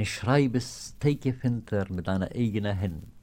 in schreibes Teike finter mit deiner eigenen Hand.